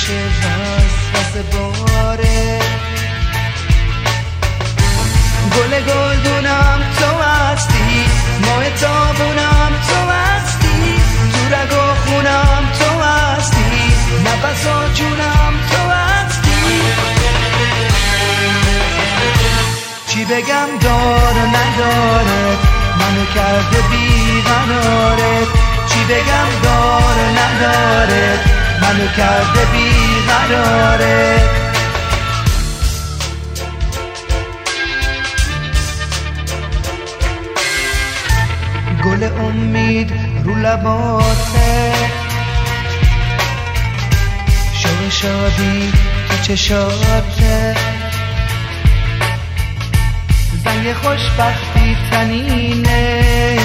اون چشم وز باره. گل گلدونم تو هستی ماه تابونم تو هستی تو رگ و خونم تو هستی نفس و جونم تو هستی. چی بگم دار و نداره منو کرده بیقراره. چی بگم دار و نداره منو کرده بیقراره. گل امید رو لباته شو شادی تو چشاته. زنگ خوشبختی تنینش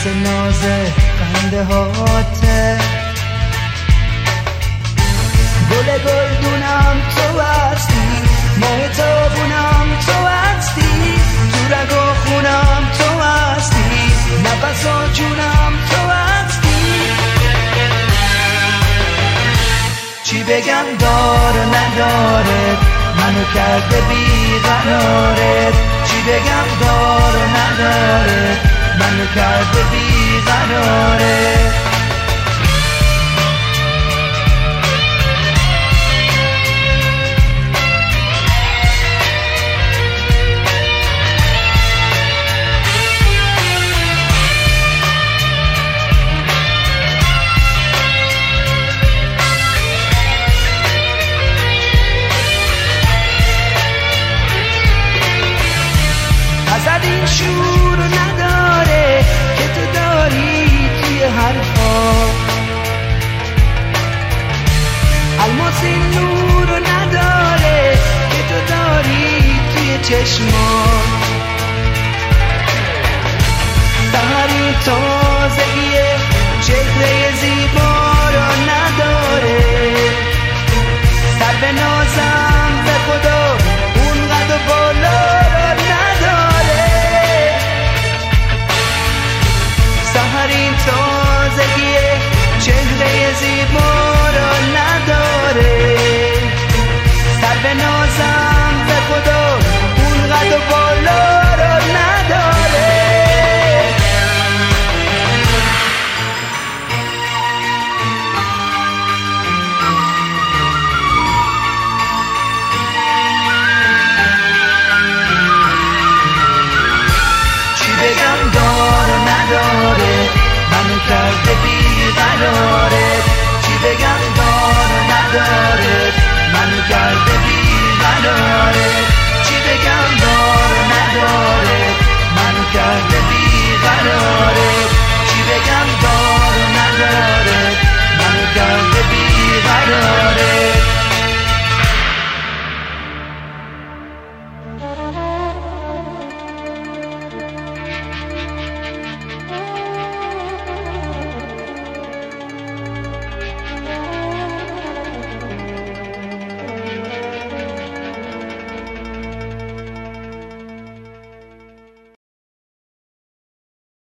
مثل ناز خنده هاته. گل گلدونم تو هستی ماه تابونم تو هستی تو رگ و خونم تو هستی نفس و جونم تو هستی. چی بگم دار نداره منو کرده بیقراره چی بگم دار نداره منو کرده بیقراره. شور wish more.